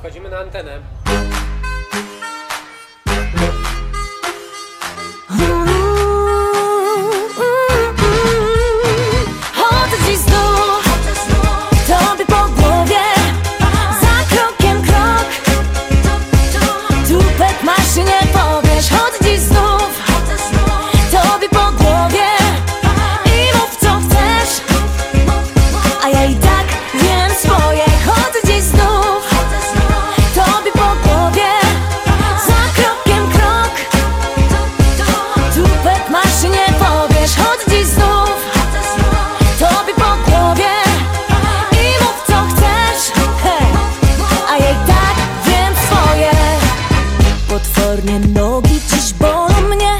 Wchodzimy na antenę. nogi dziś bolą mnie?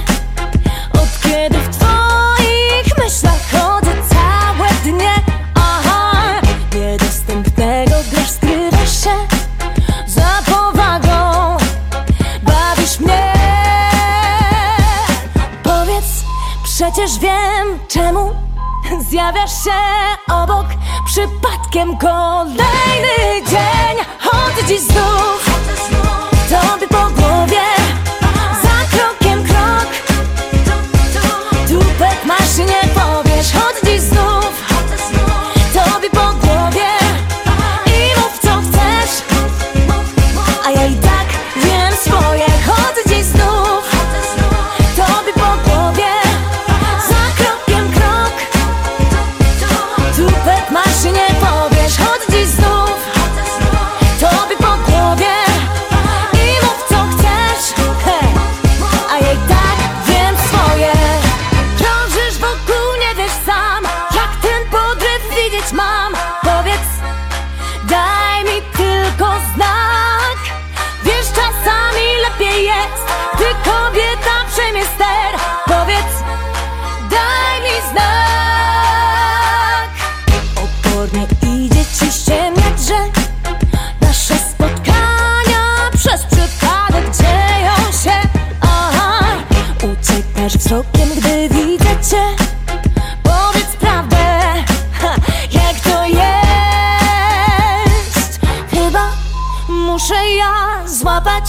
Od kiedy w twoich myślach chodzę całe dnie? Aha, niedostępnego grasz, skrywasz się Za powagą bawisz mnie. Powiedz, przecież wiem czemu Zjawiasz się obok przypadkiem kolejny dzień. Chodź dziś znów. Leż wzrokiem, gdy widzę cię. Powiedz prawdę ha, Jak to jest. Chyba muszę ja złapać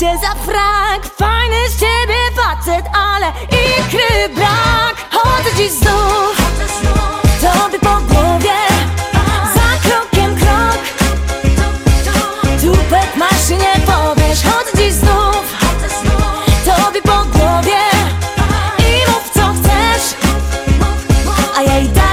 Cię za frak Fajny z ciebie facet Ale ikry brak ay, ay, ay.